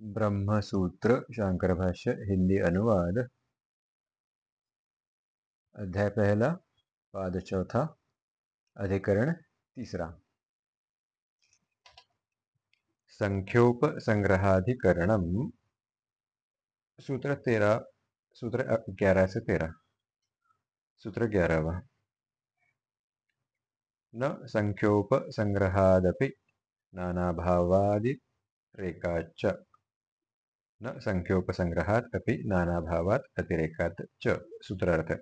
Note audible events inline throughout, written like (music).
ब्रह्मसूत्र शांकर भाष्य हिंदी अनुवाद। अध्याय पहला, पाद चौथा, अधिकरण तीसरा। संख्योपसंग्रहाधिकरण, सूत्र तेरह सूत्र ग्यारह से तेरह सूत्र ग्यारहवा न संख्योपसंग्रहादपि नानाभावादिरेकाच्च न संख्योपसंग्रहात् अपि नानाभावात् अतिरेकात् च सूत्रार्थ।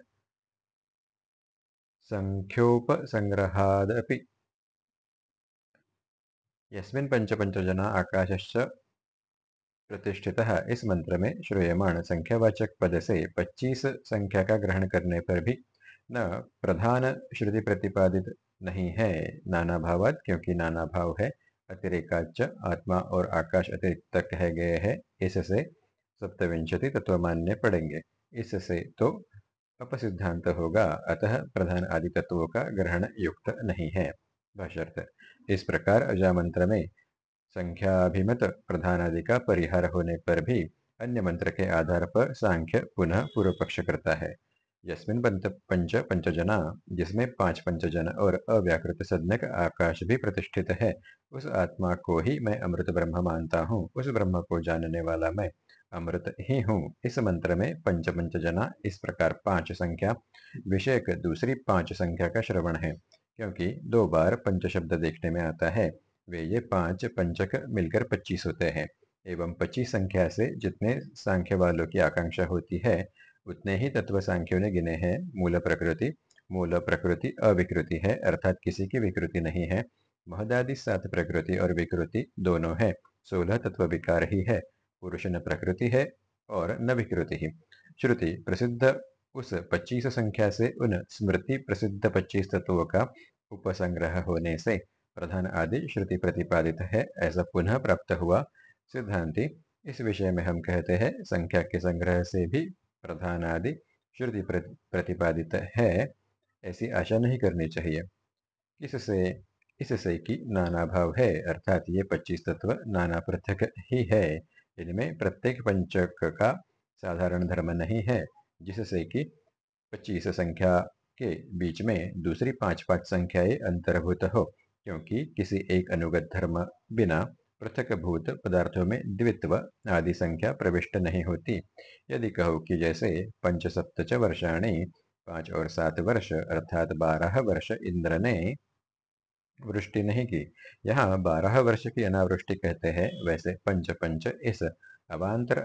संख्योपसंग्रहादपि। यस्मिन् पंचपंचजना आकाशश्च प्रतिष्ठितः इस मंत्र में श्रूयमाण। संख्यावाचक पद से 25 संख्या का ग्रहण करने पर भी न प्रधान श्रुति प्रतिपादित नहीं है नाना भावात क्योंकि नाना भाव है अतिरेकाच आत्मा और आकाश अतिरिक्त कहे गए हैं। इससे सप्तविंशति तत्व मानने पड़ेंगे इससे तो अपसिद्धांत होगा। अतः प्रधान आदि तत्वों का ग्रहण युक्त नहीं है। भाष्यर्थ, इस प्रकार अजामंत्र में संख्याभिमत प्रधान आदि का परिहार होने पर भी अन्य मंत्र के आधार पर सांख्य पुनः पूर्व पक्ष करता है। यस्मिन पंच पंच, पंचजना, जिसमें पाँच पंचजन और अव्याकृत सज्ञक आकाश भी प्रतिष्ठित है। उस आत्मा को ही मैं अमृत ब्रह्म मानता हूँ। उस ब्रह्म को जानने वाला मैं अमृत ही हूँ। इस मंत्र में पंच पंचजना, इस प्रकार पाँच संख्या, विषयक दूसरी पाँच संख्या का श्रवण है। क्योंकि दो बार पंच शब्द देखने में आता है, वे ये पाँच पंचक मिलकर पच्चीस होते हैं। एवं पच्चीस संख्या से जितने सांख्य वालों की आकांक्षा होती है उतने ही तत्व सांख्यों ने गिने हैं। मूल प्रकृति मूल प्रकृति अविकृति है, अर्थात किसी की विकृति नहीं है। महदादि सात प्रकृति और विकृति दोनों है। सोलह तत्व विकार ही है। पुरुष न प्रकृति है और न विकृति ही। श्रुति प्रसिद्ध उस पच्चीस संख्या से उन स्मृति प्रसिद्ध पच्चीस तत्वों का उपसंग्रह होने से प्रधान आदि श्रुति प्रतिपादित है। ऐसा पुनः प्राप्त हुआ। सिद्धांति, इस विषय में हम कहते हैं, संख्या के संग्रह से भी प्रधान आदि श्रुति प्रतिपादित है, ऐसी आशा नहीं करनी चाहिए। इससे इससे कि नाना भाव है, अर्थात ये पच्चीस तत्व नाना पृथक ही है। इनमें प्रत्येक पंचक का साधारण धर्म नहीं है, जिससे कि पच्चीस संख्या के बीच में दूसरी पाँच पाँच संख्याएँ अंतर्भूत हो, क्योंकि किसी एक अनुगत धर्म बिना पृथक भूत पदार्थों में द्वित्व आदि संख्या प्रविष्ट नहीं होती। यदि कहो कि जैसे पंच सप्त वर्षाणी, पाँच और सात वर्ष, अर्थात बारह वर्ष इंद्र ने वृष्टि नहीं की। यहाँ बारह वर्ष की अनावृष्टि कहते हैं, वैसे पंच पंच इस अवान्तर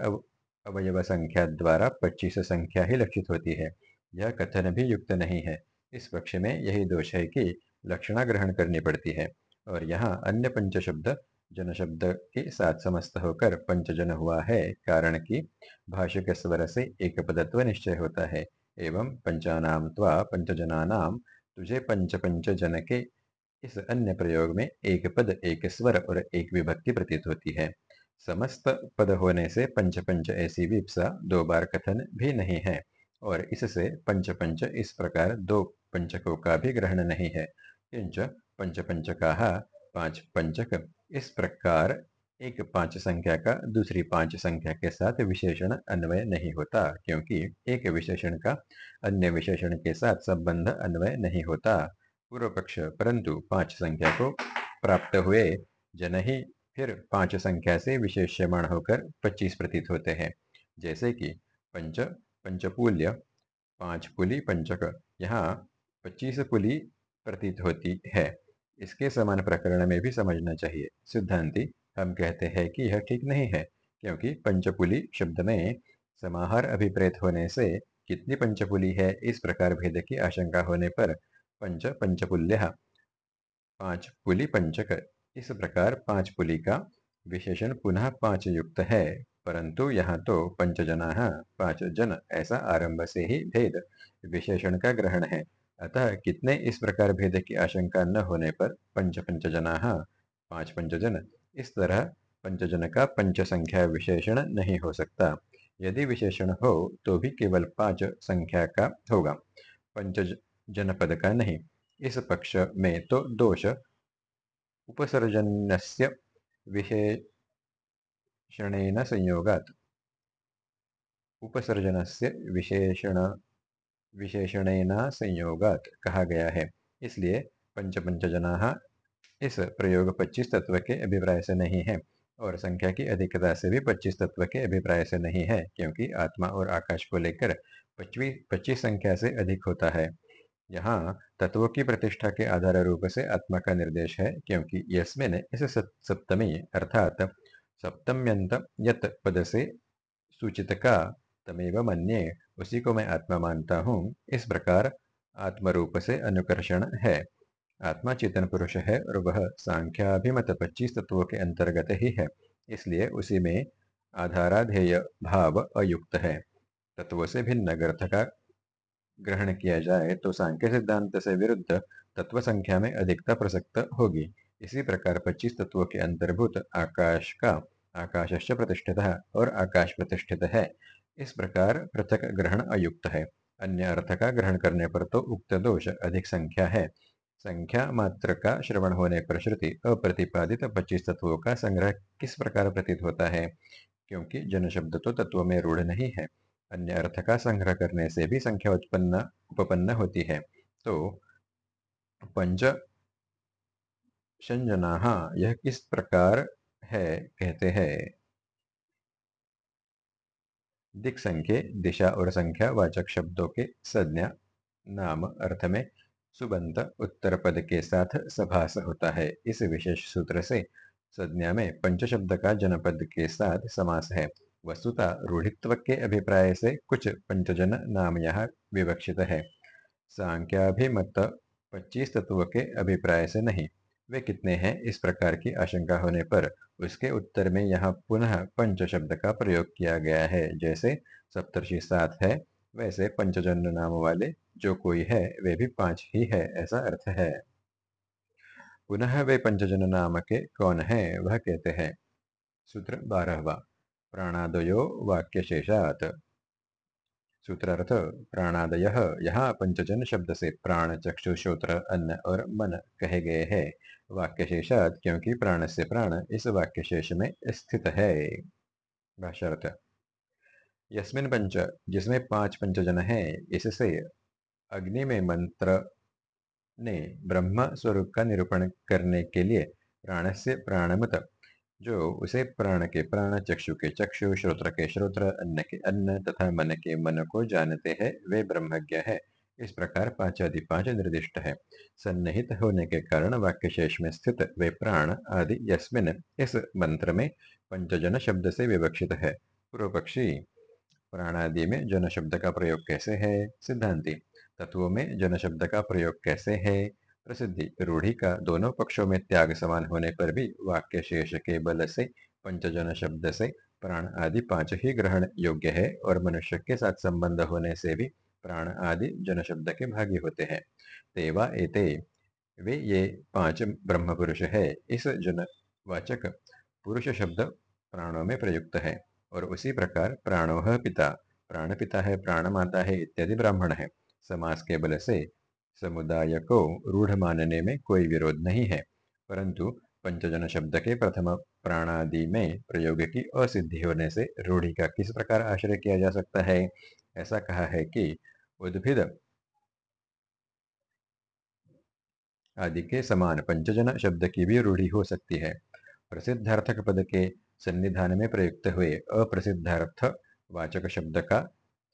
अवयव संख्या द्वारा पच्चीस संख्या ही लक्षित होती है। यह कथन भी युक्त नहीं है। इस पक्ष में यही दोष है कि लक्षणा ग्रहण करनी पड़ती है। और यहाँ अन्य पंच शब्द जन शब्द के साथ समस्त होकर पंचजन हुआ है, कारण कि भाष्य के स्वर से एक पदत्व निश्चय होता है। एवं पंचानाम त्वा पंचजनानाम, तुझे पंच पंच जन के इस अन्य प्रयोग में एक पद, एक स्वर और एक विभक्ति प्रतीत होती है। समस्त पद होने से पंच पंच ऐसी विप्सा दो बार कथन भी नहीं है और इससे पंच पंच इस प्रकार दो पंचकों का भी ग्रहण नहीं है। किंच पंच पंचका पाँच पंचक इस प्रकार एक पाँच संख्या का दूसरी पाँच संख्या के साथ विशेषण अन्वय नहीं होता, क्योंकि एक विशेषण का अन्य विशेषण के साथ संबंध अन्वय नहीं होता। पूर्व पक्ष परंतु पाँच संख्या को प्राप्त हुए जन ही फिर पाँच संख्या से विशेष्यमाण होकर पच्चीस प्रतीत होते हैं। जैसे कि पंच पंचपुल्य पाँच पुली, पंचक। यहाँ पच्चीस पुली प्रतीत होती है। इसके समान प्रकरण में भी समझना चाहिए। सिद्धांति, हम कहते हैं कि यह ठीक नहीं है, क्योंकि पंचपुली शब्द में समाहार अभिप्रेत होने से कितनी पंचपुली है, इस प्रकार भेद की आशंका होने पर पंच पंचपुल्य पाँच पुली पंचक इस प्रकार पाँच पुली का विशेषण पुनः पाँच युक्त है, परंतु यहाँ तो पंचजना पाँच जन, ऐसा आरंभ से ही भेद विशेषण का ग्रहण है। अतः कितने इस प्रकार भेद की आशंका न होने पर पंच पंचजना, पाँच पंचजन, इस तरह पंचजन का पंच संख्या विशेषण नहीं हो सकता। यदि विशेषण हो तो भी केवल पाँच संख्या का होगा। पंच जनपद का नहीं, इस पक्ष में तो दोष। उपसर्जन्य विशेष विशेषणेन संयोगात्। उपसर्जनस्य विशेषण विशेषणेन संयोगात कहा गया है। इसलिए पंच पंचजना इस प्रयोग 25 तत्व के अभिप्राय से नहीं है और संख्या की अधिकता से भी 25 तत्व के अभिप्राय से नहीं है, क्योंकि आत्मा और आकाश को लेकर पच्चीस संख्या से अधिक होता है। यहाँ तत्वों की प्रतिष्ठा के आधार रूप से आत्मा का निर्देश है, क्योंकि यस्मिन इस सप्तमी अर्थात सप्तम्यंत यत पद से सूचित का तमेव मन्ये उसी को मैं आत्मा मानता हूँ। इस प्रकार आत्मरूप से अनुकर्षण है। आत्मा चेतन पुरुष है और वह सांख्याभिमत पच्चीस तत्वों के अंतर्गत ही है। इसलिए उसी में आधाराधेय भाव अयुक्त है। तत्वों से भिन्न ग्रथ का ग्रहण किया जाए तो सांख्य सिद्धांत से विरुद्ध तत्व संख्या में अधिकता प्रसक्त होगी। इसी प्रकार पच्चीस तत्वों के अंतर्भूत आकाश का आकाश प्रतिष्ठित और आकाश प्रतिष्ठित है। इस प्रकार पृथक ग्रहण अयुक्त है। अन्य अर्थ का ग्रहण करने पर तो उक्त दोष अधिक संख्या है। संख्या मात्र का श्रवण होने पर श्रुति अप्रतिपादित पच्चीस तत्वों का संग्रह किस प्रकार प्रतीत होता है? क्योंकि जन शब्द तो तत्व में रूढ़ नहीं है। अन्य अर्थ का संग्रह करने से भी संख्या उत्पन्न, उपपन्न होती है। तो पंच संजना यह किस प्रकार है कहते हैं? दिक संख्य, दिशा और संख्या, वाचक शब्दों के संज्ञा, नाम, अर्थ में सुबंत, उत्तर पद के साथ सभास होता है। इस विशेष सूत्र से संज्ञा में पंच शब्द का जनपद के साथ समास है। वस्तुता रूढ़ित्व के अभिप्राय से कुछ पंचजन नाम यहाँ विवक्षित है। सांख्याभिमत पच्चीस तत्व के अभिप्राय से नहीं। वे कितने हैं इस प्रकार की आशंका होने पर? उसके उत्तर में यहाँ पुनः पंच शब्द का प्रयोग किया गया है। जैसे सप्तर्षि सात है, वैसे पंचजन नाम वाले जो कोई है, वे भी पाँच ही है, ऐसा अर्थ है। पुनः वे पंचजन नाम के कौन है, वह कहते हैं। सूत्र बारहवा, प्राणादयो वाक्य शेषात सूत्रार्थ प्राणादय। यहाँ पंचजन शब्द से प्राण, चक्षु, श्रोत्र, अन्न और मन कहे गए हैं। वाक्य शेषात क्योंकि प्राण से प्राण इस वाक्य शेष में स्थित है। भाषार्थ यस्मिन पंच जिसमें पाँच पंचजन है, इससे अग्नि में मंत्र ने ब्रह्म स्वरूप का निरूपण करने के लिए प्राण से प्राणमत जो उसे प्राण के प्राण, चक्षु के चक्षु, श्रोत्र के श्रोत्र, अन्न के अन्न तथा मन के मन को जानते हैं, वे ब्रह्मज्ञ है। इस प्रकार पाँच आदि पाँच निर्दिष्ट है। सन्निहित होने के कारण वाक्य शेष में स्थित वे प्राण आदि यस्मिन इस मंत्र में पंचजन शब्द से विवक्षित है। पूर्व पक्षी प्राणादि में जन शब्द का प्रयोग कैसे है? सिद्धांति, तत्वों में जन शब्द का प्रयोग कैसे है? प्रसिद्धि रूढ़ी का दोनों पक्षों में त्याग समान होने पर भी वाक्य शेष के बल से, पंचजन शब्द से, प्राण आदि पाँच ही ग्रहण योग्य है और मनुष्य के साथ संबंध होने से भी प्राण आदि जन शब्द के भागी होते हैं। तेवा एते, वे ये पाँच ब्रह्म पुरुष है। इस जन वाचक पुरुष शब्द प्राणों में प्रयुक्त है और उसी प्रकार प्राणोह पिता, प्राण पिता है, प्राण माता है इत्यादि ब्राह्मण है। समास के बल से समुदाय को रूढ़ मानने में कोई विरोध नहीं है, परंतु पंचजन शब्द के प्रथम प्राणादि में प्रयोग की असिद्धि होने से रूढ़ी का किस प्रकार आश्रय किया जा सकता है? ऐसा कहा है कि उद्भिद आदि के समान पंचजन शब्द की भी रूढ़ी हो सकती है। प्रसिद्धार्थक पद के सन्निधान में प्रयुक्त हुए अप्रसिद्धार्थ वाचक शब्द का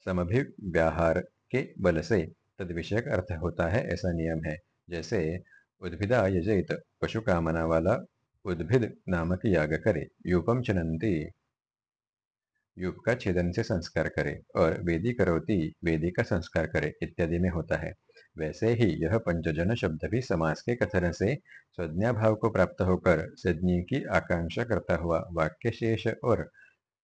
समभिव्याहार के बल से तद विषयक अर्थ होता है, ऐसा नियम है। जैसे, उद्भिदा यजेत पशु कामना वाला उद्भिद नामक याग करे, यूपम चनंती युग का छेदन से संस्कार करे, और वेदी करोती, वेदी का संस्कार करे, इत्यादि में होता है। वैसे ही यह पंचजन शब्द भी समास के कथन से संज्ञा भाव को प्राप्त होकर सज्ञी की आकांक्षा करता हुआ वाक्य शेष और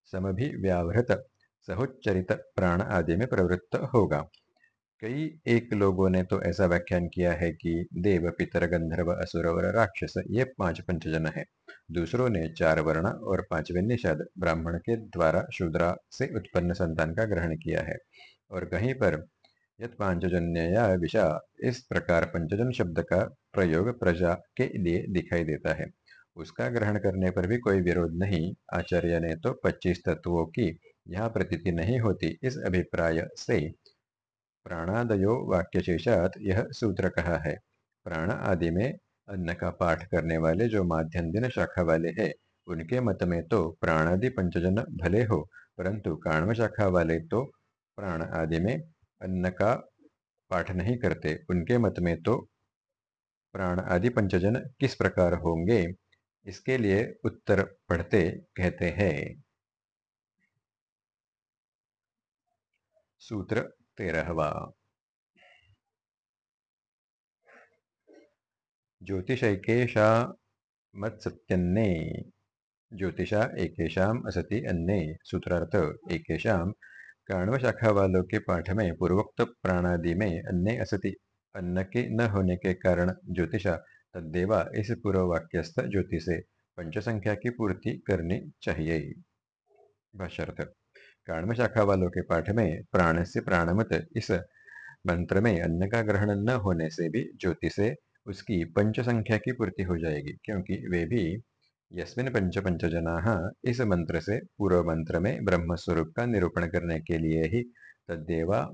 समभिव्यावृत, सहोच्चरित प्राण आदि में प्रवृत्त होगा। कई एक लोगों ने तो ऐसा व्याख्यान किया है कि देव, पितर, गंधर्व, असुर और राक्षस ये पाँच पंचजन है। दूसरों ने चार वर्ण और पाँचवें निषाद ब्राह्मण के द्वारा शूद्रा से उत्पन्न संतान का ग्रहण किया है। और कहीं पर यत पांचजन्य विषा, इस प्रकार पंचजन शब्द का प्रयोग प्रजा के लिए दिखाई देता है। उसका ग्रहण करने पर भी कोई विरोध नहीं। आचार्य ने तो पच्चीस तत्वों की यहाँ प्रतीति नहीं होती। इस अभिप्राय से प्राणादयो वाक्यशेषात यह सूत्र कहा है। प्राण आदि में अन्न का पाठ करने वाले जो माध्यम दिन शाखा वाले हैं, उनके मत में तो प्राणादि पंचजन भले हो, परंतु काण्व शाखा वाले तो प्राण आदि में अन्न का पाठ नहीं करते। उनके मत में तो प्राण आदि पंचजन किस प्रकार होंगे, इसके लिए उत्तर पढ़ते कहते हैं। सूत्र तेरहवा ज्योतिषैकेशा मत्सत्यन्ने ज्योतिषा एकेशाम असति अन्ने सूत्रार्थ एकेशाम काण्व शाखा वालों के पाठ में पूर्वोक्त प्राणादि में अन्य असति। अन्न के न होने के कारण ज्योतिषा तद्देवा इस पूर्व वाक्यस्थ ज्योति से पंच संख्या की पूर्ति करनी चाहिए। भाष्यर्थ। काण्व शाखा वालों के पाठ में प्राण से प्राणमत, इस मंत्र में अन्न का ग्रहण न होने से भी ज्योति से उसकी पंच संख्या की पूर्ति हो जाएगी, क्योंकि वे भी यस्मिन पंच पंच जना इस मंत्र से पूर्व मंत्र में ब्रह्म स्वरूप का निरूपण करने के लिए ही तद्देवा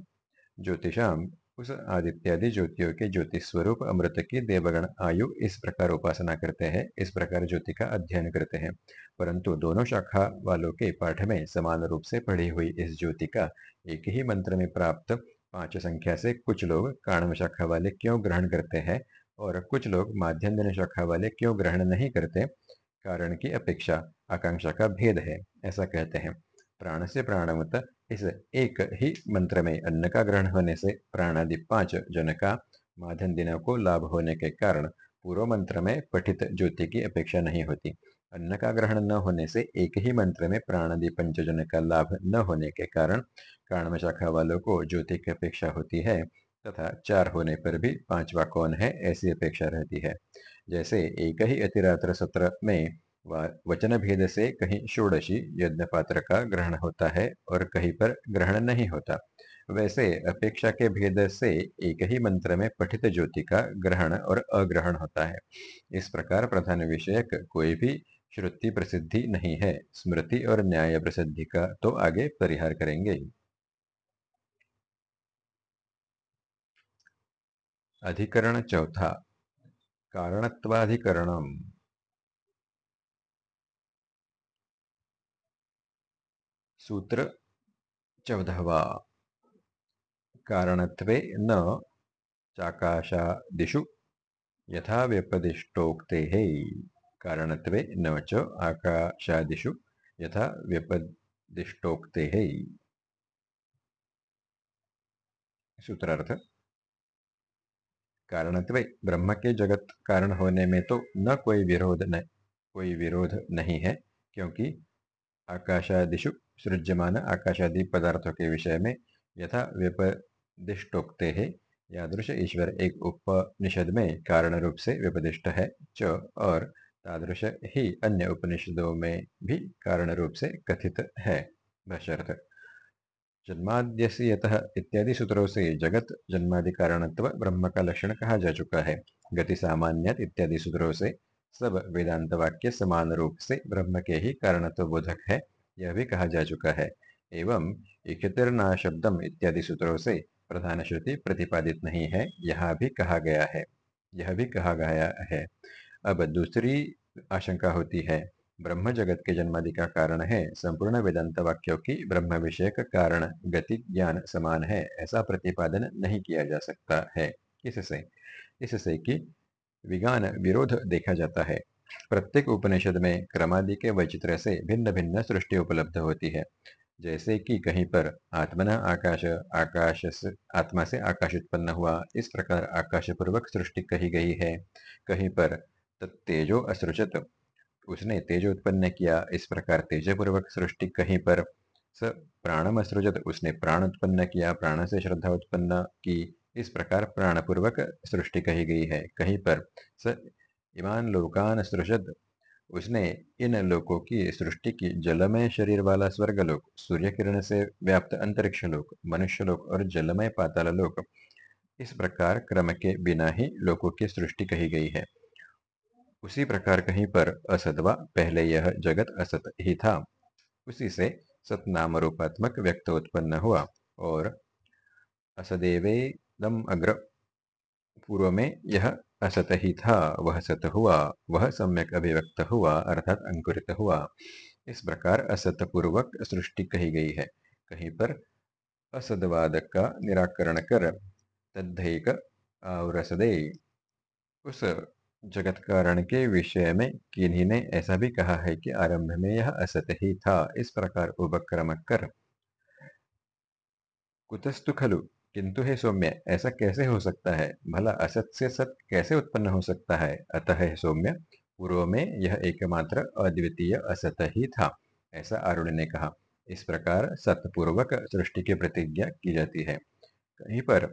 ज्योतिषाम उस आदित्यादि ज्योतियों के ज्योति स्वरूप, अमृत की देवगण आयु इस प्रकार उपासना करते हैं, इस प्रकार ज्योति का अध्ययन करते हैं। परंतु दोनों शाखा वालों के पाठ में समान रूप से पढ़ी हुई इस ज्योति का एक ही मंत्र में प्राप्त पाँच संख्या से कुछ लोग काणव शाखा वाले क्यों ग्रहण करते हैं और कुछ लोग माध्यम शाखा वाले क्यों ग्रहण नहीं करते? कारण की अपेक्षा आकांक्षा का भेद है, ऐसा कहते हैं। प्राण से प्राणवत इस एक ही मंत्र में अन्न का ग्रहण होने से प्राणादि पाँच जन का माधन दिनों को लाभ होने के कारण पूर्व मंत्र में पठित ज्योति की अपेक्षा नहीं होती। अन्न का ग्रहण न होने से एक ही मंत्र में प्राणादि पंचजन का लाभ न होने के कारण काणम शाखा वालों को ज्योति की अपेक्षा होती है तथा चार होने पर भी पांचवा कौन है ऐसी अपेक्षा रहती है। जैसे एक ही अतिरात्र सत्र में वचन भेद से कहीं षोडशी यज्ञ पात्र का ग्रहण होता है और कहीं पर ग्रहण नहीं होता। वैसे अपेक्षा के भेद से एक ही मंत्र में पठित ज्योति का ग्रहण और अग्रहण होता है। इस प्रकार प्रधान विषयक कोई भी श्रुति प्रसिद्धि नहीं है। स्मृति और न्याय प्रसिद्धि का तो आगे परिहार करेंगे। अधिकरण चौथा, कारणत्वाधिकरणम। सूत्र चौदहवा कारणत्वे न चाकाशादिषु यथा व्यपदिष्टोक्ते। कारणत्वे न च आकाशादिषु यथा व्यपदिष्टोक्ते। सूत्रार्थ। कारणत्वे ब्रह्म के जगत कारण होने में तो न कोई विरोध न, कोई विरोध नहीं है, क्योंकि आकाशादिशु सृज्यमान आकाशादि पदार्थों के विषय में यथा व्यपदिष्टोक्ते है यादृश ईश्वर एक उपनिषद में कारण रूप से व्यपदिष्ट है च और तादृश ही अन्य उपनिषदों में भी कारण रूप से कथित है। बशर्थ जन्माद्यत इत्यादि सूत्रों से जगत जन्मादि कारणत्व ब्रह्म का लक्षण कहा जा चुका है। गति सामान्य इत्यादि सूत्रों से सब वेदांत वाक्य समान रूप से ब्रह्म के ही कारणत्व बोधक है। यह भी कहा जा चुका है। एवं इकतिर्ना शब्दम इत्यादि सूत्रों से प्रधान श्रुति प्रतिपादित नहीं है, यह भी कहा गया है। यह भी कहा गया है। अब दूसरी आशंका होती है, ब्रह्म जगत के जन्मादि का कारण है, संपूर्ण वेदांत वाक्यों की ब्रह्म विषय का कारण, गति, ज्ञान समान है, ऐसा प्रतिपादन नहीं किया जा सकता है। इससे इससे कि विज्ञान विरोध देखा जाता है। प्रत्येक उपनिषद में क्रमादि के वैचित्र से भिन्न भिन्न सृष्टि उपलब्ध होती है। जैसे कि कहीं पर आत्मना आकाश आकाश से, आत्मा से आकाश उत्पन्न हुआ, इस प्रकार आकाश पूर्वक सृष्टि कही गई है। कहीं पर तेजो असृजत, उसने तेज उत्पन्न किया, इस प्रकार तेजपूर्वक सृष्टि कहीं पर स प्राणम असृजत, उसने प्राण उत्पन्न किया, प्राण से श्रद्धा उत्पन्न की, इस प्रकार प्राणपूर्वक सृष्टि कही गई है। कहीं पर स इमान लोकान सृजत उसने इन लोकों की सृष्टि की जलमय शरीर वाला स्वर्गलोक सूर्य किरण से व्याप्त अंतरिक्ष लोक मनुष्य लोक और जलमय पाताल लोक, इस प्रकार क्रम के बिना ही लोकों की सृष्टि कही गई है। उसी प्रकार कहीं पर असदवा पहले यह जगत असत ही था। उसी से सतनाम रूपात्मक व्यक्त उत्पन्न हुआ और असदेवेदम अग्र पूर्व में यह असत ही था, वह सत हुआ, वह सम्यक अभिव्यक्त हुआ, अर्थात अंकुरित हुआ। इस प्रकार असत पूर्वक सृष्टि कही गई है। कहीं पर असदवाद का निराकरण कर तद्धेक और उस जगत कारण के विषय में किन्हीं ने ऐसा भी कहा है कि आरंभ में यह असत ही था। इस प्रकार उपक्रम कर। कुतस्तु खलु? किंतु हे सौम्य, ऐसा कैसे हो सकता है? भला असत से सत कैसे उत्पन्न हो सकता है? अतः हे सौम्य, पूर्व में यह एकमात्र अद्वितीय असत ही था, ऐसा आरुण ने कहा। इस प्रकार सतपूर्वक सृष्टि की प्रतिज्ञा की जाती है। कहीं पर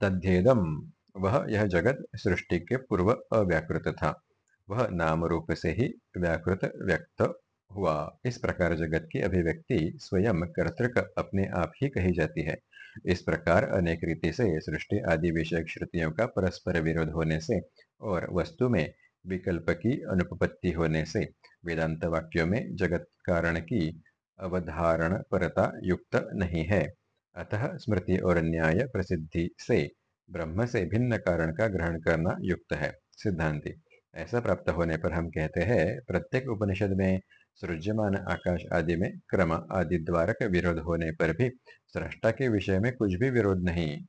तद्धेदम वह यह जगत सृष्टि के पूर्व अव्याकृत था। वह नाम रूप से ही व्याकृत व्यक्त हुआ। इस प्रकार जगत की अभिव्यक्ति स्वयं कर्तृक अपने आप ही कही जाती है। इस प्रकार अनेक रीति से सृष्टि आदि विषय श्रुतियों का परस्पर विरोध होने से और वस्तु में विकल्प की अनुपपत्ति होने से वेदांत वाक्यों में जगत कारण की अवधारण परता युक्त नहीं है। अतः स्मृति और न्याय प्रसिद्धि से ब्रह्म से भिन्न कारण का ग्रहण करना युक्त है। सिद्धांति। ऐसा प्राप्त होने पर हम कहते हैं, प्रत्येक उपनिषद में सृज्यमान आकाश आदि में क्रम आदि द्वारक विरोध होने पर भी सृष्टा के विषय में कुछ भी विरोध नहीं।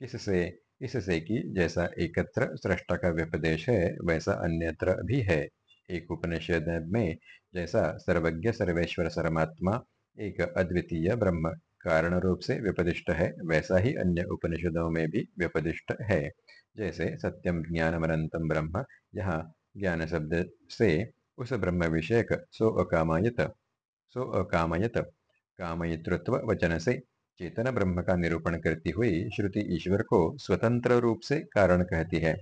किससे इससे कि जैसा एकत्र सृष्टा का व्यपदेश है, वैसा अन्यत्र भी है। एक उपनिषद में जैसा सर्वज्ञ, सर्वेश्वर सरमात्मा एक अद्वितीय ब्रह्म कारण रूप से व्यपदिष्ट है, वैसा ही अन्य उपनिषदों में भी व्यपदिष्ट है। जैसे सत्यम ज्ञान अनंतम ब्रह्म, यहाँ ज्ञान शब्द से उस ब्रह्म विषयक सो अकामयत सो अकामयत कामयितृत्व वचन से चेतन ब्रह्म का निरूपण करती हुई श्रुति ईश्वर को स्वतंत्र रूप से कारण कहती है।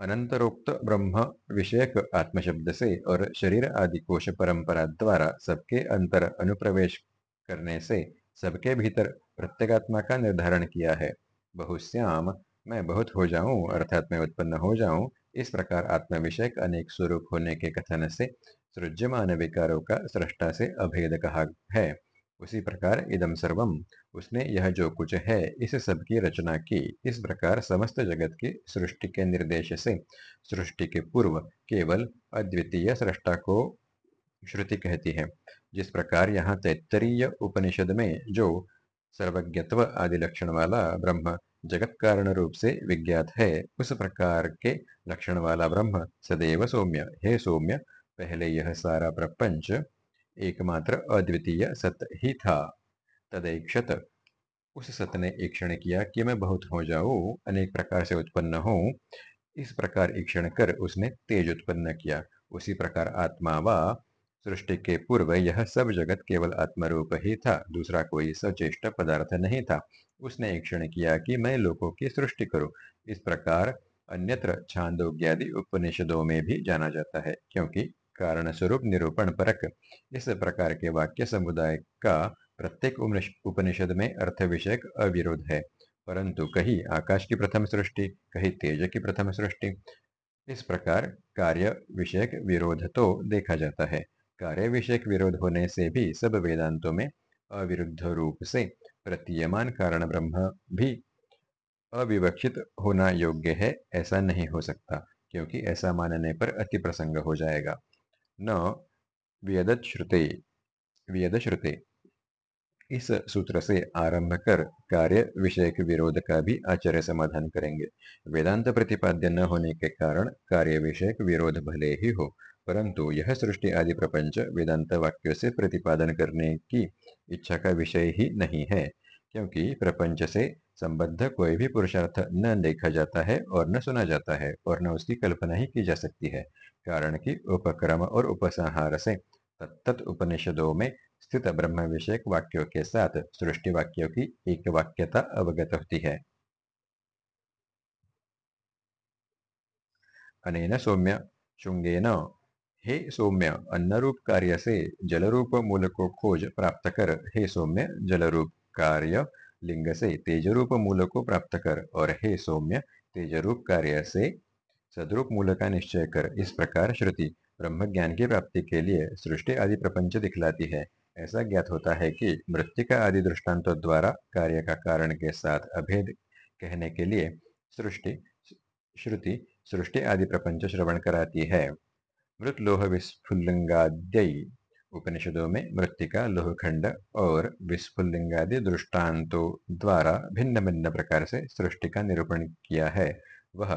अनंतरोक्त ब्रह्म विषयक आत्मशब्द से और शरीर आदि कोश परंपरा द्वारा सबके अंतर अनुप्रवेश करने से सबके भीतर प्रत्येगात्मा का निर्धारण किया है। बहुश्याम, मैं बहुत हो जाऊँ, अर्थात मैं उत्पन्न हो जाऊँ इस प्रकार आत्म विषयक अनेक स्वरूप होने के कथन से सृज्यमान विकारों का सृष्टा से अभेद कहा है। उसी प्रकार इदम सर्वम उसने यह जो कुछ है, इस सब की रचना की, इस प्रकार समस्त जगत की सृष्टि के निर्देश से। सृष्टि के पूर्व केवल अद्वितीय सृष्टा को श्रुति कहती है। जिस प्रकार यहाँ तैतरीय उपनिषद में जो सर्वज्ञत्व आदि लक्षण वाला ब्रह्म जगत कारण रूप से विज्ञात है। उस प्रकार के लक्षण वाला ब्रह्म सदैव सौम्य। हे सौम्य, पहले यह सारा प्रपंच एकमात्र अद्वितीय सत ही था। तदैक्षत उस सत ने ईक्षण किया कि मैं बहुत हो जाऊँ, अनेक प्रकार से उत्पन्न हूँ इस प्रकार ईक्षण कर उसने तेज उत्पन्न किया। उसी प्रकार आत्मा व सृष्टि के पूर्व यह सब जगत केवल आत्मरूप ही था, दूसरा कोई सचेष्ट पदार्थ नहीं था। उसने ईक्षण किया कि मैं लोगों की सृष्टि करूँ। इस प्रकार अन्यत्र छांदोग्यादि उपनिषदों में भी जाना जाता है, क्योंकि कारण स्वरूप निरूपण परक। इस प्रकार के वाक्य समुदाय का प्रत्येक उपनिषद में अर्थ विषयक अविरोध है। परंतु कहीं आकाश की प्रथम सृष्टि, कहीं तेज की प्रथम सृष्टि, इस प्रकार कार्य विषयक विरोध तो देखा जाता है। कार्य विषयक विरोध होने से भी सब वेदांतों में अविरुद्ध रूप से प्रतीयमान कारण ब्रह्म भी अविवक्षित होना योग्य है, ऐसा नहीं हो सकता, क्योंकि ऐसा मानने पर अति प्रसंग हो जाएगा। न श्रुते श्रुते। इस सूत्र से आरंभ कर कार्य विषय के विरोध का भी आचार्य समाधान करेंगे। वेदांत प्रतिपाद्य न होने के कारण कार्य विषय विरोध भले ही हो परंतु यह सृष्टि आदि प्रपंच वेदांत वाक्य से प्रतिपादन करने की इच्छा का विषय ही नहीं है, क्योंकि प्रपंच से संबद्ध कोई भी पुरुषार्थ न देखा जाता है और न सुना जाता है और न उसकी कल्पना ही की जा सकती है, कारण कि उपक्रम और उपसंहार से तत्त उपनिषदों में स्थित ब्रह्म विषयक वाक्यों के साथ सृष्टि वाक्यों की एक वाक्यता अवगत होती है। अनेन सौम्य शुंगेन हे सौम्य अन्न रूप कार्य से जल रूप मूल को खोज प्राप्त कर. हे सौम्य जल रूप कार्य लिंग से तेज रूप मूल को प्राप्त कर. और हे सौम्य तेज रूप कार्य से सदरूप मूल का निश्चय कर. इस प्रकार श्रुति ब्रह्म ज्ञान की प्राप्ति के लिए सृष्टि आदि प्रपंच दिखलाती है। ऐसा ज्ञात होता है कि मृतिका आदि दृष्टांतों द्वारा कार्य का कारण के साथ अभेद कहने के लिए सृष्टि, श्रुति, सृष्टि आदि प्रपंच श्रवण कराती है। मृत लोह उपनिषदों में मृतिका लोहखंड और विस्फुल्लिंगादि दृष्टांतों द्वारा भिन्न भिन्न प्रकार से सृष्टि का निरूपण किया है। वह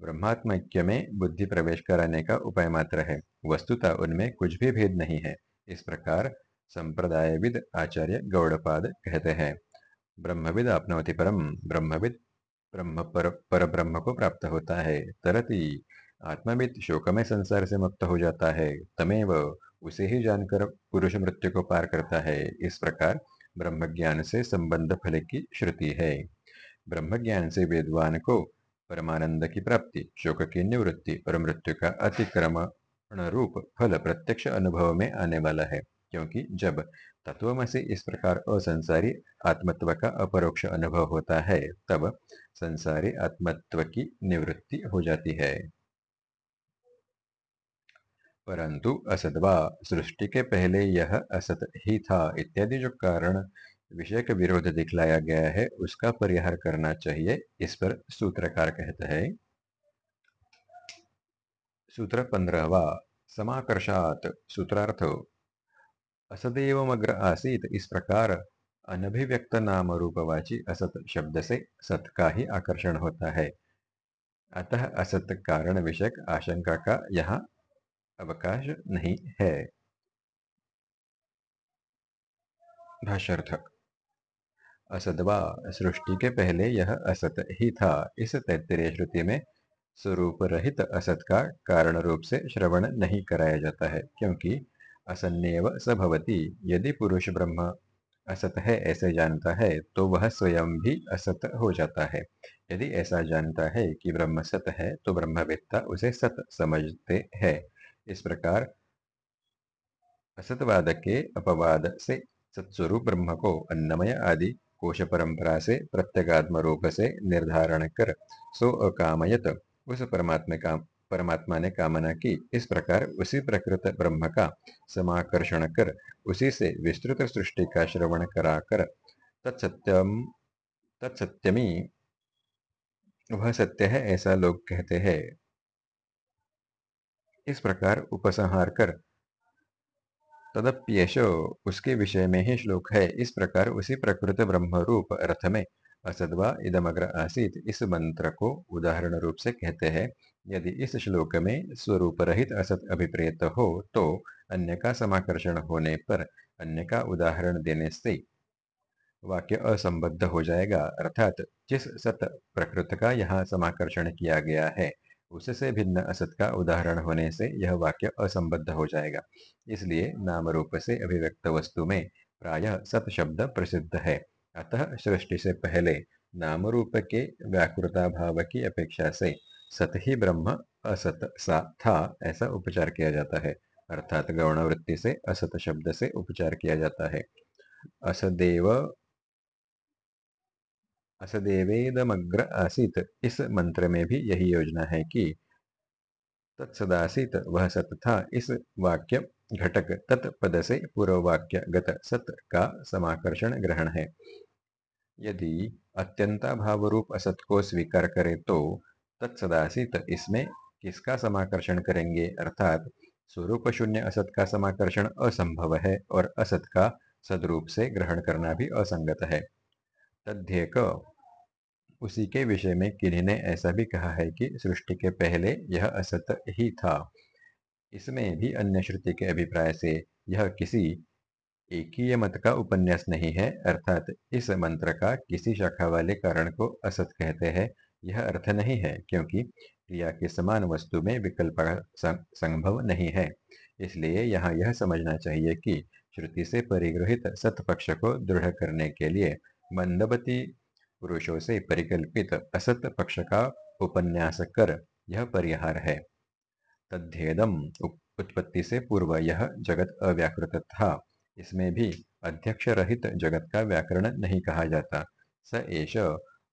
ब्रह्मात्मक्य में बुद्धि प्रवेश कराने का उपाय मात्र है। वस्तुता उनमें कुछ भी भेद नहीं है। इस प्रकार संप्रदायविद आचार्य गौड़पाद कहते हैं ब्रह्मविद अपनौति परम ब्रह्मविद ब्रह्म पर, पर ब्रह्म को प्राप्त होता है। तरती आत्मविद शोकमय संसार से मुक्त हो जाता है। तमेव उसे ही जानकर पुरुष मृत्यु को पार करता है। इस प्रकार ब्रह्म ज्ञान से संबंध फल की श्रुति है। ब्रह्म ज्ञान से वेदवान को परमानंद की प्राप्ति, शोक की निवृत्ति और मृत्यु का अतिक्रमण रूप फल प्रत्यक्ष अनुभव में आने वाला है। क्योंकि जब तत्व से इस प्रकार असंसारी आत्मत्व का अपरोक्ष अनुभव होता है, तब संसारी आत्मत्व की निवृत्ति हो जाती है। परंतु असदवा सृष्टि के पहले यह असत ही था। इत्यादि जो कारण विषय का विरोध दिखलाया गया है, उसका परिहार करना चाहिए। इस पर सूत्रकार कहते हैं। सूत्र पंद्रहवा, समाकर्षात सूत्रार्थ। असदेवमग्र आसीत, इस प्रकार अनभिव्यक्त नाम रूपवाची असत शब्द से सत का ही आकर्षण होता है। अतः असत कारण विषयक आशंका का यहाँ अवकाश नहीं है। भाष्यर्थ असदवा सृष्टि के पहले यह असत ही था। इस तैतरीय श्रुति में स्वरूप रहित असत का कारण रूप से श्रवण नहीं कराया जाता है, क्योंकि असन्नेव सभवती यदि पुरुष ब्रह्म असत है ऐसे जानता है तो वह स्वयं भी असत हो जाता है। यदि ऐसा जानता है कि ब्रह्म सत है तो ब्रह्मवेत्ता उसे सत समझते हैं। इस प्रकार असतवाद के अपवाद से सत्स्वरूप ब्रह्म को अन्नमय आदि कोश परंपरा से प्रत्यगात्म रूप से निर्धारण कर सो अकामयत। उस परमात्मा का, परमात्मा ने कामना की। इस प्रकार उसी प्रकृत ब्रह्म का समाकर्षण कर उसी से विस्तृत सृष्टि का श्रवण कराकर तत्सत्यम, तत्सत्यमी, वह सत्य है ऐसा लोग कहते हैं। इस प्रकार उपसंहार कर। तदप्यश उसके विषय में ही श्लोक है। इस प्रकार उसी प्रकृत ब्रह्म रूप अर्थ में, असदवा इदमग्र आसित। इस मंत्र को उदाहरण रूप से कहते हैं, यदि इस श्लोक में स्वरूप रहित असत अभिप्रेत हो तो अन्य का समाकर्षण होने पर अन्य का उदाहरण देने से वाक्य असंबद्ध हो जाएगा। अर्थात जिस सत प्रकृत का यहाँ समाकर्षण किया गया है उससे भिन्न असत का उदाहरण होने से यह वाक्य असंबद्ध हो जाएगा। इसलिए नाम रूप से अभिव्यक्त वस्तु में प्रायः सत शब्द प्रसिद्ध है। अतः सृष्टि से पहले नाम रूप के व्याकृता भाव की अपेक्षा से सत ही ब्रह्म, असत सा था ऐसा उपचार किया जाता है। अर्थात गौण वृत्ति से असत शब्द से उपचार किया जाता है। असदेव असदेवेदमग्र आसित। इस मंत्र में भी यही योजना है कि तत्सदासित वह सत था। इस वाक्य घटक तत्पद से पूर्व वाक्य गत सत का समाकर्षण ग्रहण है। यदि अत्यंता भाव रूप असत को स्वीकार करे तो तत्सदासित इसमें किसका समाकर्षण करेंगे? अर्थात स्वरूप शून्य असत का समाकर्षण असंभव है और असत का सदरूप से ग्रहण करना भी असंगत है। तध्येक उसी के विषय में किन्हीं ने ऐसा भी कहा है कि सृष्टि के पहले यह असत ही था। इसमें भी अन्य श्रुति के अभिप्राय से यह किसी एक ही मत का उपन्यास नहीं है, अर्थात इस मंत्र का किसी शाखा वाले कारण को असत कहते हैं, यह अर्थ नहीं है, क्योंकि क्रिया के समान वस्तु में विकल्प संभव नहीं है। इसलिए यहाँ यह समझना चाहिए कि श्रुति से परिग्रहित सत पक्ष को दृढ़ करने के लिए मंदवती पुरुषों से परिकल्पित असत पक्ष का उपन्यास कर, यह परिहार है। तद्धेदम उत्पत्ति से पूर्व यह जगत अव्याकृत था। इसमें भी अध्यक्ष रहित जगत का व्याकरण नहीं कहा जाता। स एष,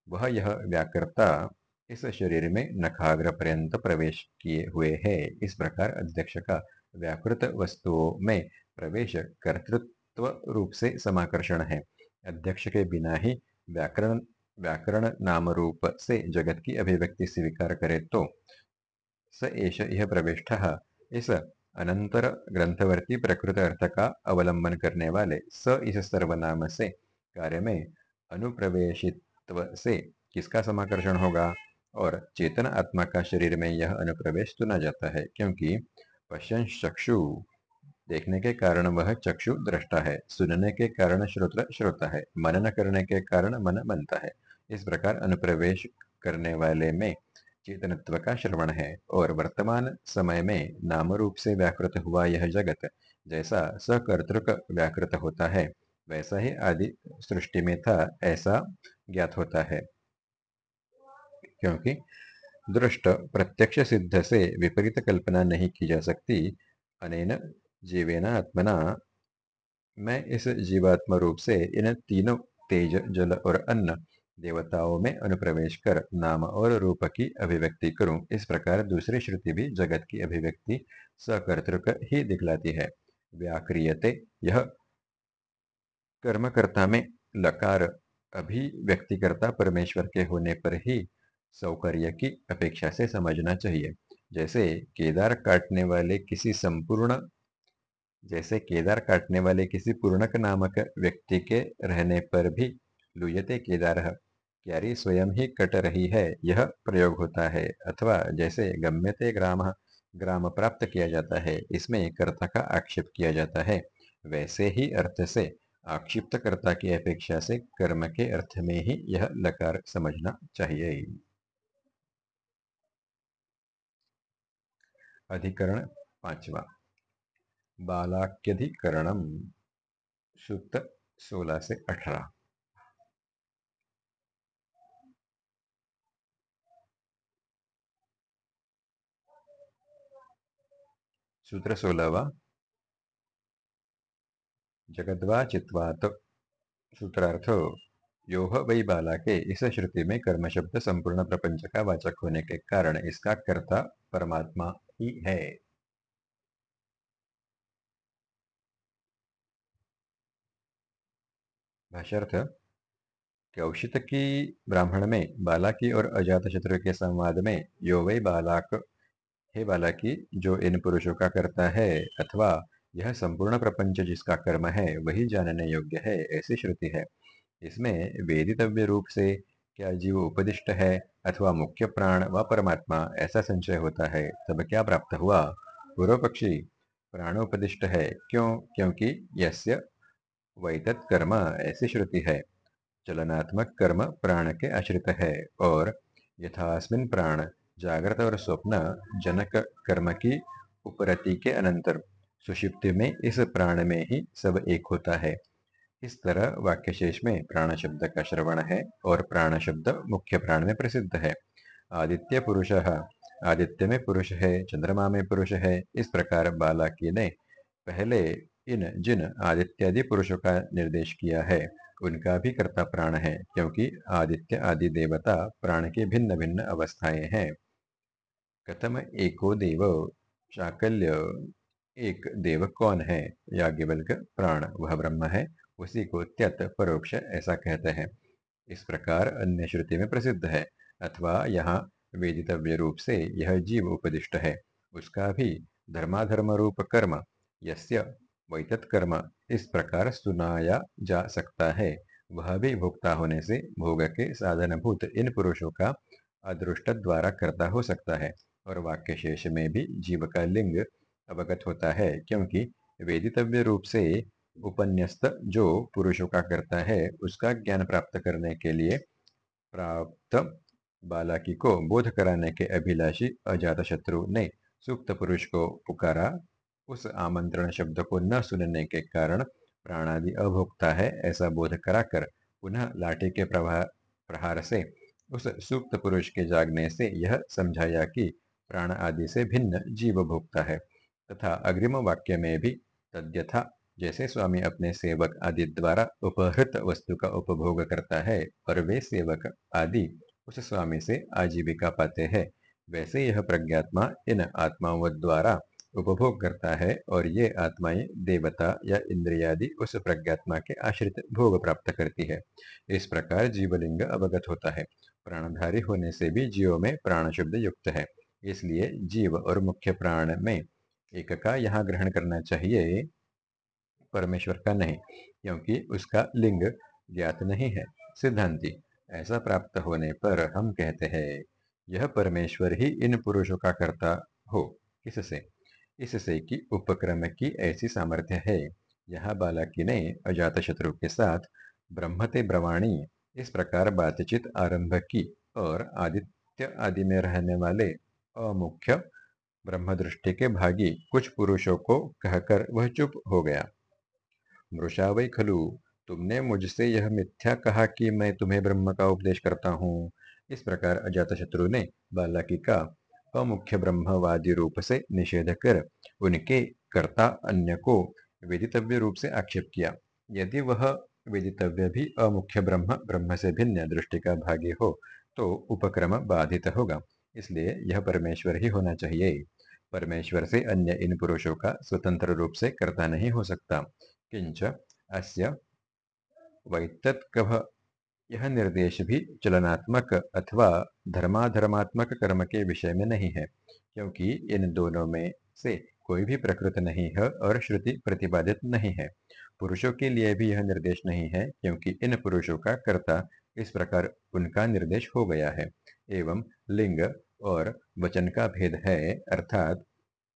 वह यह व्याकृता इस शरीर में नखाग्र पर्यंत प्रवेश किए हुए है। इस प्रकार अध्यक्ष का व्याकृत वस्तुओं में प्रवेश कर्तृत्व रूप से समाकर्षण है। अध्यक्ष के बिना ही व्याकरण व्याकरण नाम रूप से जगत की अभिव्यक्ति स्वीकार करे तो। स एष यह प्रविष्ट। इस अनंतर ग्रंथवर्ती प्रकृत अर्थ का अवलंबन करने वाले स इस सर्वनाम से कार्य में अनुप्रवेशित्व से किसका समाकर्षण होगा? और चेतन आत्मा का शरीर में यह अनुप्रवेश चुना जाता है, क्योंकि पश्चन चक्षु। देखने के कारण वह चक्षु दृष्टा है, सुनने के कारण श्रोत्र श्रोता है मनन करने के कारण मन बनता है। इस प्रकार अनुप्रवेश करने वाले में चेतनत्व का श्रवण है और वर्तमान समय में नाम रूप से व्याकृत हुआ यह जगत, जैसा सकर्तृक व्याकृत होता है, वैसा ही आदि सृष्टि में था, ऐसा ज्ञात होता है। क्योंकि दृष्ट प्रत्यक्ष सिद्ध से विपरीत कल्पना नहीं की जा सकती, अनेन जीवेन आत्मना मैं इस जीवात्म रूप से इन तीनों तेज, जल और अन्न देवताओं में अनुप्रवेश कर नाम और रूप की अभिव्यक्ति करूँ। इस प्रकार दूसरी श्रुति भी जगत की अभिव्यक्ति सकर्तृक ही दिखलाती है। व्याक्रियते, यह कर्मकर्ता में लकार अभिव्यक्तिकर्ता परमेश्वर के होने पर ही सौकर्य की अपेक्षा से समझना चाहिए। जैसे केदार काटने वाले किसी संपूर्ण, जैसे केदार काटने वाले किसी पूर्णक नामक व्यक्ति के रहने पर भी लुयते केदार क्यारी स्वयं ही कट रही है, यह प्रयोग होता है। अथवा जैसे गम्यते ग्राम ग्राम प्राप्त किया जाता है, इसमें कर्ता का आक्षेप किया जाता है। वैसे ही अर्थ से, आक्षिप्त कर्ता की अपेक्षा से कर्म के अर्थ में ही यह लकार समझना चाहिए। अधिकरण पांचवा। बालाक्यधिकरणम सूक्त सोलह से अठारह। सूत्र सोलहवा जगद्वा चित्वात। सूत्रार्थ योह वही बाला के इस श्रुति में कर्म शब्द संपूर्ण प्रपंच का वाचक होने के कारण इसका कर्ता परमात्मा ही है। भाष्यर्थ कौशित की ब्राह्मण में बाला की और अजात शत्रु के संवाद में यो वही बालाक हे बाला की जो इन पुरुषों का करता है अथवा यह संपूर्ण प्रपंच जिसका कर्म है, वही जानने योग्य है, ऐसी श्रुति है। इसमें वेदितव्य रूप से क्या जीव उपदिष्ट है अथवा मुख्य प्राण व परमात्मा ऐसा संशय होता है, तब क्या प्राप्त हुआ? पूर्व पक्षी, प्राणोपदिष्ट है, क्यों? क्योंकि यस्य वैतत कर्म ऐसी श्रुति है। चलनात्मक कर्म प्राण के आश्रित है, और यथास्मिन प्राण जागृत और स्वप्न जनक कर्म की उपरति के अनंतर। सुषिप्ति में इस प्राण में ही सब एक होता है। इस तरह वाक्य शेष में प्राण शब्द का श्रवण है और प्राण शब्द मुख्य प्राण में प्रसिद्ध है। आदित्य पुरुष आदित्य में पुरुष है, चंद्रमा में पुरुष है, इस प्रकार बालाकी ने पहले इन जिन आदित्यादि पुरुषों का निर्देश किया है, उनका भी कर्ता प्राण है, क्योंकि आदित्य आदि देवता प्राण की भिन्न भिन्न अवस्थाएँ हैं। कथम एको देव? शाकल्य एक देव कौन है? याज्ञवल्क, प्राण वह ब्रह्म है, उसी को त्यत परोक्ष ऐसा कहते हैं। इस प्रकार अन्य श्रुति में प्रसिद्ध है, अथवा यहाँ वेदितव्य रूप से यह जीव उपदिष्ट है। उसका भी धर्माधर्म रूप कर्म, यस्य वैतत कर्म इस प्रकार सुनाया जा सकता है। वह भी भोक्ता होने से भोग के साधनभूत इन पुरुषों का अदृष्ट द्वारा करता हो सकता है। और वाक्य शेष में भी जीव का लिंग अवगत होता है, क्योंकि वेदितव्य रूप से उपन्यस्त जो पुरुषों का करता है, उसका ज्ञान प्राप्त करने के लिए प्राप्त बालाकी को बोध कराने के अभिलाषी अजात शत्रु ने सुप्त पुरुष को पुकारा। उस आमंत्रण शब्द को न सुनने के कारण प्राणादि अभोक्ता है, ऐसा बोध कराकर पुनः लाठी के प्रहार से उस सुप्त पुरुष के जागने से यह समझाया कि प्राण आदि से भिन्न जीव भोगता है। तथा अग्रिम वाक्य में भी तद्यथा, जैसे स्वामी अपने सेवक आदि द्वारा उपहृत वस्तु का उपभोग करता है और वे सेवक आदि उस स्वामी से आजीविका पाते हैं, वैसे यह प्रज्ञात्मा इन आत्माओं द्वारा उपभोग करता है और ये आत्माएँ देवता या इंद्रियादि उस प्रज्ञात्मा के आश्रित भोग प्राप्त करती है। इस प्रकार जीवलिंग अवगत होता है। प्राणधारी होने से भी जीव में प्राण शब्द युक्त है। इसलिए जीव और मुख्य प्राण में एक का यहाँ ग्रहण करना चाहिए, परमेश्वर का नहीं, क्योंकि उसका लिंग ज्ञात नहीं है, सिद्धांति ऐसा प्राप्त होने पर हम कहते हैं, यह परमेश्वर ही इन पुरुषों का करता हो, किससे? इससे कि उपक्रम की ऐसी सामर्थ्य है, यहाँ बालाकी ने अजात शत्रु के साथ ब्रह्मते ब्रवाणी इस प्रकार बातचीत आरंभ की और आदित्य आदि में रहने वाले अमुख्य ब्रह्म दृष्टि के भागी कुछ पुरुषों को कहकर वह चुप हो गया। मृषावै खलु, तुमने मुझसे यह मिथ्या कहा कि मैं तुम्हें ब्रह्म का उपदेश करता हूँ। इस प्रकार अजात शत्रु ने बालाकी का अमुख्य ब्रह्मवादी रूप से निषेध कर उनके कर्ता अन्य को वेदितव्य रूप से आक्षेप किया। यदि वह वेदितव्य भी अमुख्य ब्रह्म ब्रह्म से भिन्न दृष्टि का भागी हो तो उपक्रम बाधित होगा। इसलिए यह परमेश्वर ही होना चाहिए। परमेश्वर से अन्य इन पुरुषों का स्वतंत्र रूप से कर्ता नहीं हो सकता। किंच अस्य वैतत्कभ यह निर्देश भी चलनात्मक अथवा धर्माधर्मात्मक कर्म के विषय में नहीं है, क्योंकि इन दोनों में से कोई भी प्रकृत नहीं है और श्रुति प्रतिपादित नहीं है। पुरुषों के लिए भी यह निर्देश नहीं है, क्योंकि इन पुरुषों का कर्ता इस प्रकार उनका निर्देश हो गया है। एवं लिंग और वचन का भेद है, अर्थात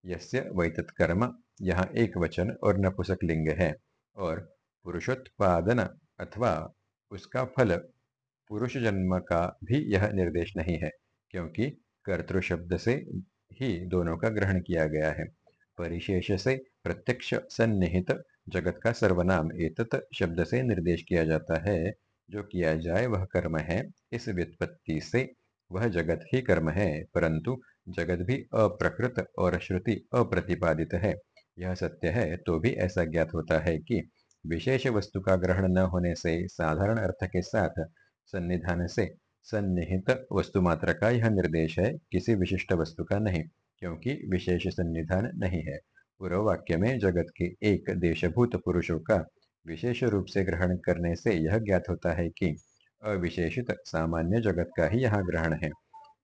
यस्य वैतत्कर्म, यहाँ एक वचन और नपुसक लिंग है, और पुरुषोत्पादन अथवा उसका फल पुरुष जन्म का भी यह निर्देश नहीं है, क्योंकि कर्तृ शब्द से ही दोनों का ग्रहण किया गया है। परिशेष से प्रत्यक्ष सन्निहित जगत का सर्वनाम एतत शब्द से निर्देश किया जाता है, जो किया जाए वह कर्म है, इस व्युत्पत्ति से वह जगत ही कर्म है, परंतु जगत भी अप्रकृत और श्रुति अप्रतिपादित है। यह सत्य है तो भी ऐसा ज्ञात होता है कि विशेष वस्तु का ग्रहण न होने से, साधारण अर्थ के साथ सन्निधान से सन्निहित वस्तु मात्र का यह निर्देश है, किसी विशिष्ट वस्तु का नहीं, क्योंकि विशेष सन्निधान नहीं है। पूर्व वाक्य में जगत के एक देशभूत पुरुषों का विशेष रूप से ग्रहण करने से यह ज्ञात होता है कि अविशेषित सामान्य जगत का ही यहाँ ग्रहण है।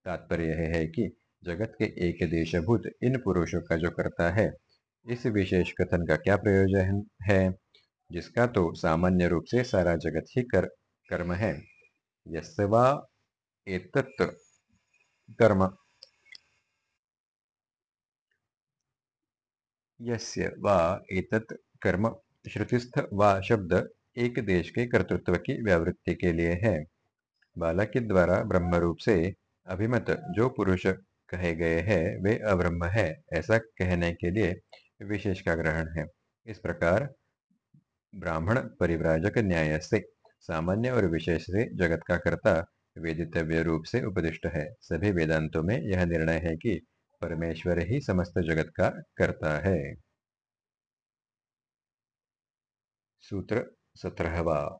तात्पर्य यह है कि जगत के एक देशभूत इन पुरुषों का जो करता है, इस विशेष कथन का क्या प्रयोजन है? जिसका तो सामान्य रूप से सारा जगत ही कर, कर्म है। यस्वा कर्म। यस्य वा एतत् कर्म, श्रुतिस्थ वा शब्द एक देश के कर्तृत्व की व्यावृत्ति के लिए है। बालक के द्वारा ब्रह्म रूप से अभिमत जो पुरुष कहे गए हैं, वे अब्रह्म है, ऐसा कहने के लिए विशेष का ग्रहण है। इस प्रकार ब्राह्मण परिव्राजक न्याय से, सामान्य और विशेष से जगत का कर्ता वेदितव्य रूप से उपदिष्ट है। सभी वेदांतों में यह निर्णय है कि परमेश्वर ही समस्त जगत का कर्ता है। सूत्र सत्रहवा।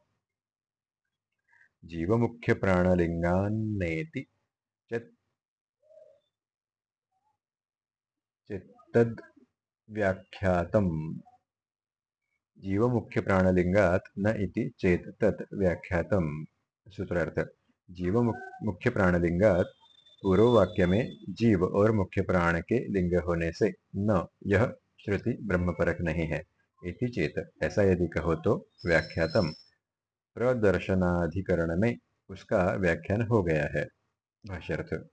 जीव मुख्य प्राणलिंगान्नेति चित्तद व्याख्यातम जीव मुख्य प्राणलिंगात न इति चेत तत् व्याख्यातम। सूत्रार्थ। जीव मुख्य प्राणलिंगात पूर्व वाक्य में जीव और मुख्य प्राण के लिंग होने से न। यह श्रुति ब्रह्मपरक नहीं है। इति चेत ऐसा यदि कहो तो व्याख्यातम प्रदर्शनाधिकरण में उसका व्याख्यान हो गया है। भाष्यर्थ।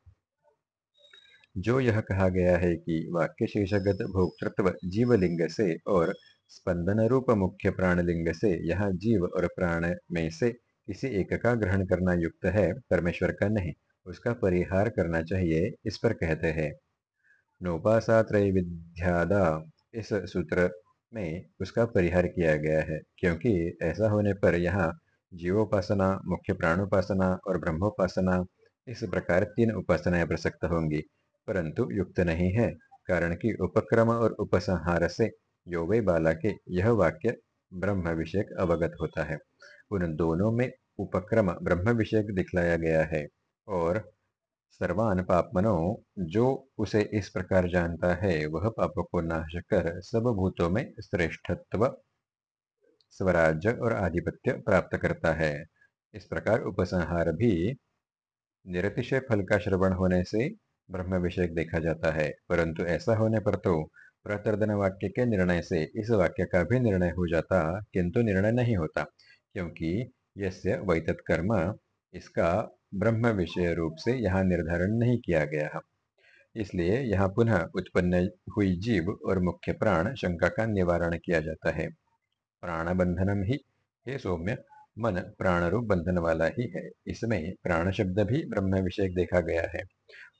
जो यह कहा गया है कि वाक्य शेषगत भोक्तृत्व जीवलिंग से और स्पंदन रूप मुख्य प्राणलिंग से यह जीव और प्राण में से किसी एक का ग्रहण करना युक्त है, परमेश्वर का नहीं, उसका परिहार करना चाहिए, इस पर कहते हैं। नोपासा त्रैविध्यादा इस सूत्र में उसका परिहार किया गया है, क्योंकि ऐसा होने पर यहाँ जीवोपासना, मुख्य प्राणोपासना और ब्रह्मोपासना, इस प्रकार तीन उपासनाएँ प्रसक्त होंगी। परंतु युक्त नहीं है, कारण कि उपक्रम और उपसंहार से यो वे बाला के यह वाक्य ब्रह्म विषयक अवगत होता है। उन दोनों में उपक्रम ब्रह्म विषयक दिखलाया गया है और सर्वान पापमनो जो उसे इस प्रकार जानता है, वह पापों को नाश कर सब भूतों में श्रेष्ठत्व, स्वराज्य और आधिपत्य प्राप्त करता है। इस प्रकार उपसंहार भी निरतिशय फल का श्रवण होने से ब्रह्म विषय देखा जाता है। परंतु ऐसा होने पर तो प्रतर्दन वाक्य के निर्णय से इस वाक्य का भी निर्णय हो जाता, किंतु निर्णय नहीं होता, क्योंकि यस्य वैतत कर्म इसका ब्रह्म विषय रूप से यहाँ निर्धारण नहीं किया गया है। इसलिए यहाँ पुनः उत्पन्न हुई जीव और मुख्य प्राण शंका का निवारण किया जाता है। प्राण बंधनम ही, हे सौम्य, मन प्राण रूप बंधन वाला ही है। इसमें प्राण शब्द भी ब्रह्म विषय देखा गया है।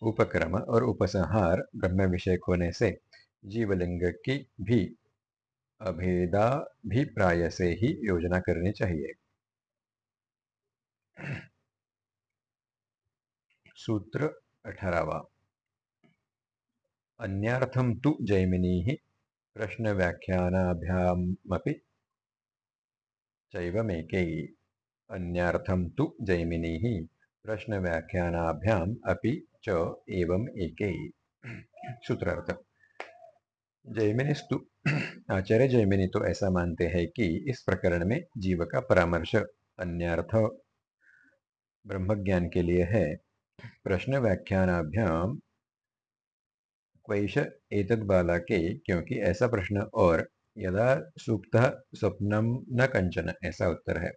उपक्रम और उपसंहार ब्रह्म विषय होने से जीवलिंग की भी अभेदाभिप्राय से ही योजना करनी चाहिए। सूत्र अठारवा अन्यार्थम तु जैमिनी प्रश्न चैवमेकै अन्यार्थम तु जैमिनी प्रश्न व्याख्यानाभ्याम अपि च एवं एकै। सूत्रार्थ जैमिनिस्तु, आचार्य जैमिनी तो ऐसा मानते हैं कि इस प्रकरण में जीव का परामर्श अन्यर्थ ब्रह्मज्ञान के लिए है। प्रश्न व्याख्यानाभ्याम क्वैश एतद बाला के क्योंकि ऐसा प्रश्न और, यदा सूक्त स्वप्नम न कंचन ऐसा उत्तर है।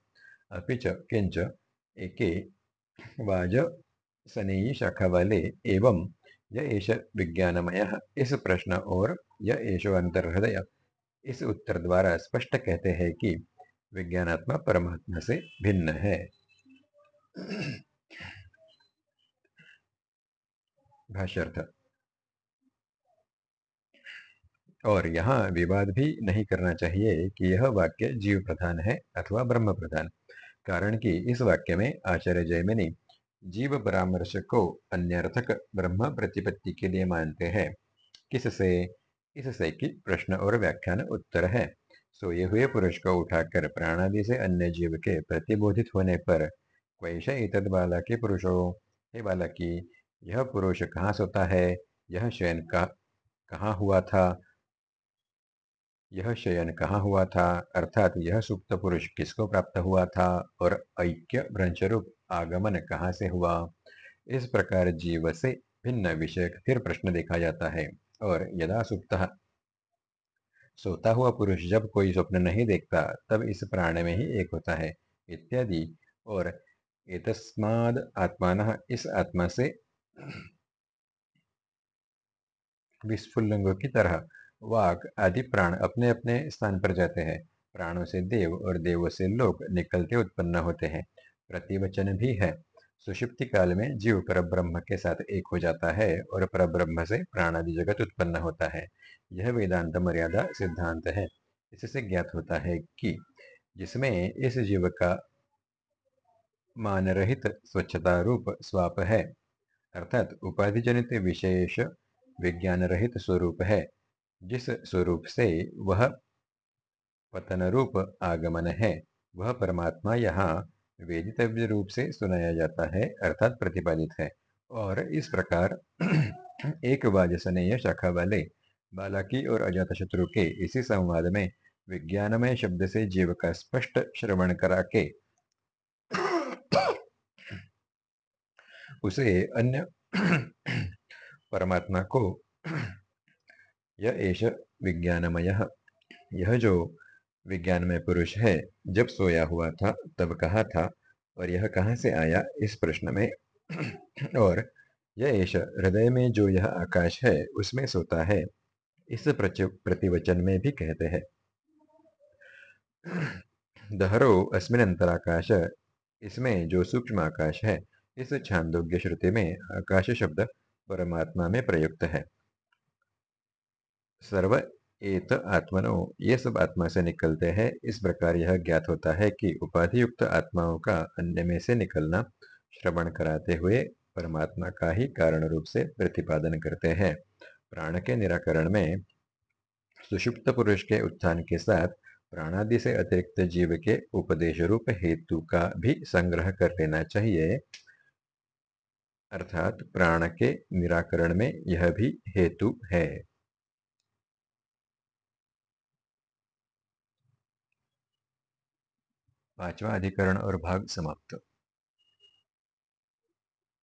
अभी च किंच एके, वाज सनेयी शाखा वाले एवं यश विज्ञानमय, इस प्रश्न और यश अंतर्हृदय इस उत्तर द्वारा स्पष्ट कहते हैं कि, विज्ञानात्मा परमात्मा से भिन्न है। भाष्यर्थ और यहाँ विवाद भी नहीं करना चाहिए कि यह वाक्य जीव प्रधान है अथवा ब्रह्म प्रधान कारण कि इस वाक्य में आचार्य जयमिनी जीव परामर्श को अन्यर्थक ब्रह्म प्रतिपत्ति के लिए मानते हैं। किससे? इससे कि प्रश्न और व्याख्यान उत्तर है। सोए हुए पुरुष को उठाकर प्राणादि से अन्य जीव के प्रतिबोधित होने पर, क्वैश इतद बाला के पुरुषो? हे बालकी यह पुरुष कहाँ सोता है? यह शयन कहाँ हुआ था? यह शयन कहाँ हुआ था? अर्थात यह सुप्त पुरुष किसको प्राप्त हुआ था? और ऐक्य भ्रंशरूप आगमन कहाँ से हुआ? इस प्रकार जीव से भिन्न विषय फिर प्रश्न देखा जाता है। और यदा सुप्त सोता हुआ पुरुष जब कोई स्वप्न नहीं देखता, तब इस प्राण में ही एक होता है, इत्यादि। और एतस्माद आत्मान इस आत्मा से विस्फुल्लिंगों की तरह, वाक आदि प्राण अपने अपने स्थान पर जाते हैं। प्राणों से देव और देवों से लोक निकलते उत्पन्न होते हैं। प्रतिवचन भी है। सुषुप्ति काल में जीव पर ब्रह्म के साथ एक हो जाता है और पर ब्रह्म से प्राणादि जगत उत्पन्न होता है। यह वेदांत मर्यादा सिद्धांत है। इससे ज्ञात होता है कि जिसमें इस जीव का मान रहित स्वच्छता रूप स्वाप है। अर्थात उपाधि जनित विशेष विज्ञान रहित स्वरूप है, जिस स्वरूप से वह पतन रूप आगमन है, वह परमात्मा यहाँ वेदितव्य रूप से सुनाया जाता है, अर्थात प्रतिपादित है। और इस प्रकार (clears throat) एक वाजसनेय शाखा वाले बालाकी और अजात शत्रु के इसी संवाद में विज्ञानमय शब्द से जीव का स्पष्ट श्रवण करा के उसे अन्य (clears throat) परमात्मा को (clears throat) यह एश विज्ञानमय, यह जो विज्ञानमय पुरुष है, जब सोया हुआ था, तब कहा था, और यह कहाँ से आया, इस प्रश्न में। (clears throat) और यह ऐश हृदय में जो यह आकाश है, उसमें सोता है, इस प्रतिवचन में भी कहते हैं। दहरो अस्मिन अंतराकाश इसमें जो सूक्ष्म आकाश है इस छांदोग्य श्रुति में आकाश शब्द परमात्मा में प्रयुक्त है। सर्व एत आत्मनो, ये सब आत्मा से निकलते हैं। इस प्रकार यह ज्ञात होता है कि उपाधि युक्त आत्माओं का अन्य में से निकलना, श्रवण कराते हुए परमात्मा का ही कारण रूप से प्रतिपादन करते हैं। प्राण के निराकरण में सुषुप्त पुरुष के उत्थान के साथ प्राणादि से अतिरिक्त जीव के उपदेश रूप हेतु का भी संग्रह कर लेना चाहिए। अर्थात प्राण के निराकरण में यह भी हेतु है। पांचवा अधिकरण और भाग समाप्त।